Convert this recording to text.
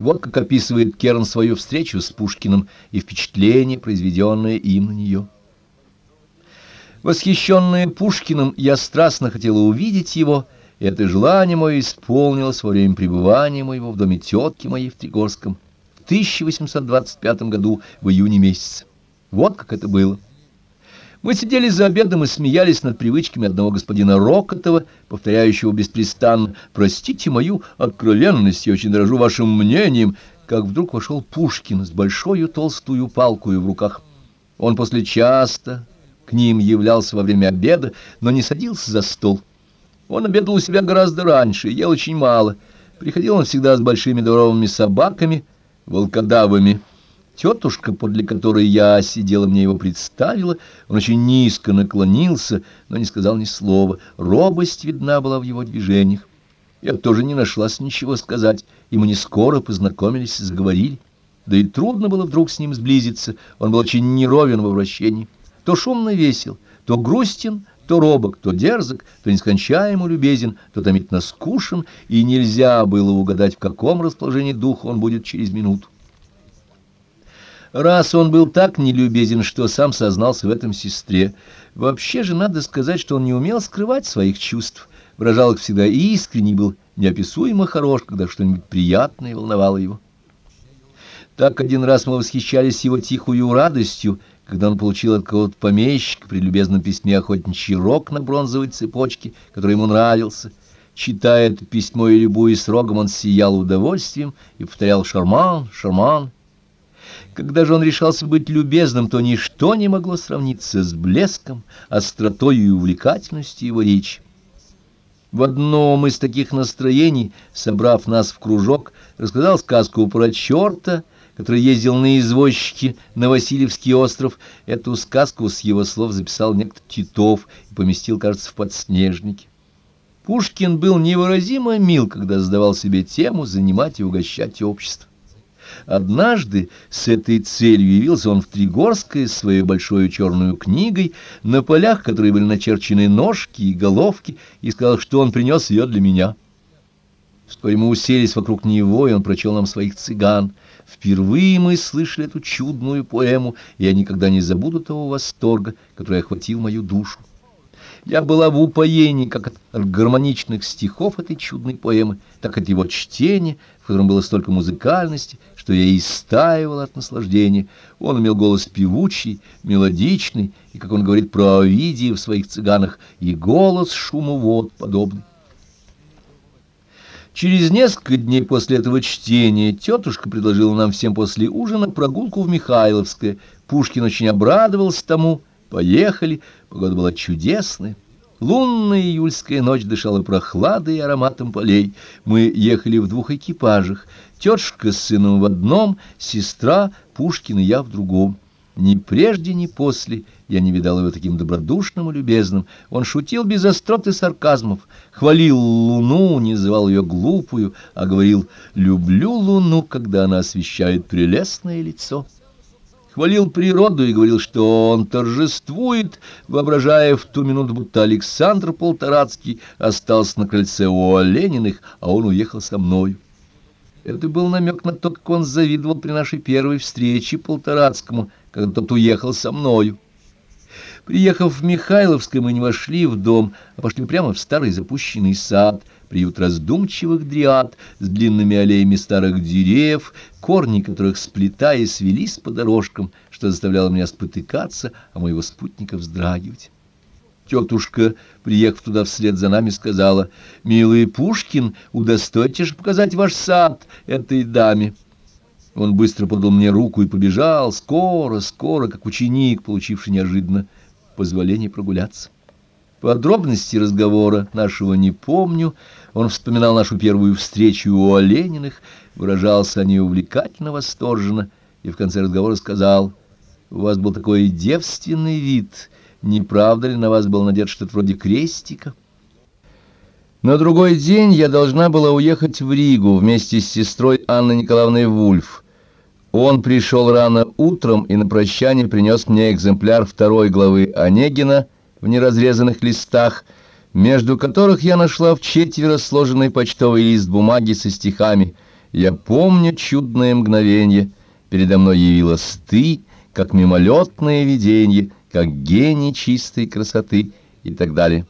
Вот как описывает Керн свою встречу с Пушкиным и впечатление, произведенное им на нее. Восхищенная Пушкиным, я страстно хотела увидеть его, и это желание мое исполнилось во время пребывания моего в доме тетки моей в Тригорском в 1825 году в июне месяце. Вот как это было. Мы сидели за обедом и смеялись над привычками одного господина Рокотова, повторяющего беспрестанно «Простите мою откровенность, я очень дорожу вашим мнением», как вдруг вошел Пушкин с большой толстую палкой в руках. Он после часто к ним являлся во время обеда, но не садился за стол. Он обедал у себя гораздо раньше, ел очень мало. Приходил он всегда с большими дворовыми собаками, волкодавами, Тетушка, подле которой я сидела, мне его представила. Он очень низко наклонился, но не сказал ни слова. Робость видна была в его движениях. Я тоже не нашлась ничего сказать, и мы не скоро познакомились и заговорили. Да и трудно было вдруг с ним сблизиться, он был очень неровен во вращении. То шумно весел, то грустен, то робок, то дерзок, то нескончаемо любезен, то томительно скушен, и нельзя было угадать, в каком расположении духа он будет через минуту. Раз он был так нелюбезен, что сам сознался в этом сестре. Вообще же надо сказать, что он не умел скрывать своих чувств, выражал их всегда искренне, был неописуемо хорош, когда что-нибудь приятное волновало его. Так один раз мы восхищались его тихую радостью, когда он получил от кого-то помещика при любезном письме охотничий рог на бронзовой цепочке, который ему нравился. Читая это письмо и любуясь рогом, он сиял удовольствием и повторял «Шарман, Шарман». Когда же он решался быть любезным, то ничто не могло сравниться с блеском, остротой и увлекательностью его речи. В одном из таких настроений, собрав нас в кружок, рассказал сказку про черта, который ездил на извозчике на Васильевский остров. Эту сказку с его слов записал некто Титов и поместил, кажется, в подснежнике. Пушкин был невыразимо мил, когда задавал себе тему занимать и угощать общество. Однажды с этой целью явился он в Тригорское с своей большой черной книгой, на полях, которые были начерчены ножки и головки, и сказал, что он принес ее для меня. Вскоре мы уселись вокруг него, и он прочел нам своих цыган. Впервые мы слышали эту чудную поэму, и я никогда не забуду того восторга, который охватил мою душу. Я была в упоении как от гармоничных стихов этой чудной поэмы, так от его чтения, в котором было столько музыкальности, что я истаивала от наслаждения. Он имел голос певучий, мелодичный, и, как он говорит про Овидия в своих цыганах, и голос шумовод подобный. Через несколько дней после этого чтения тетушка предложила нам всем после ужина прогулку в Михайловское. Пушкин очень обрадовался тому, Поехали, погода была чудесная. Лунная июльская ночь дышала прохладой и ароматом полей. Мы ехали в двух экипажах. Тетушка с сыном в одном, сестра, Пушкин и я в другом. Ни прежде, ни после я не видал его таким добродушным и любезным. Он шутил без острот и сарказмов, хвалил луну, не называл ее глупую, а говорил «люблю луну, когда она освещает прелестное лицо» хвалил природу и говорил, что он торжествует, воображая в ту минуту, будто Александр Полторацкий остался на крыльце у Олениных, а он уехал со мной. Это был намек на то, как он завидовал при нашей первой встрече Полторацкому, когда тот уехал со мною. Приехав в Михайловское, мы не вошли в дом, а пошли прямо в старый запущенный сад — приют раздумчивых дриад с длинными аллеями старых деревьев, корни которых, сплетаясь, свелись по дорожкам, что заставляло меня спотыкаться, а моего спутника вздрагивать. Тетушка, приехав туда вслед за нами, сказала, «Милый Пушкин, удостойте же показать ваш сад этой даме». Он быстро подал мне руку и побежал, скоро, скоро, как ученик, получивший неожиданно позволение прогуляться. Подробности разговора нашего не помню. Он вспоминал нашу первую встречу у Олениных, выражался о ней увлекательно восторженно, и в конце разговора сказал, «У вас был такой девственный вид, не правда ли на вас был надет что-то вроде крестика?» На другой день я должна была уехать в Ригу вместе с сестрой Анной Николаевной Вульф. Он пришел рано утром и на прощание принес мне экземпляр второй главы Онегина — в неразрезанных листах, между которых я нашла в четверо сложенный почтовый лист бумаги со стихами Я помню чудное мгновенье, передо мной явилась ты, как мимолетное виденье, как гений чистой красоты и так далее.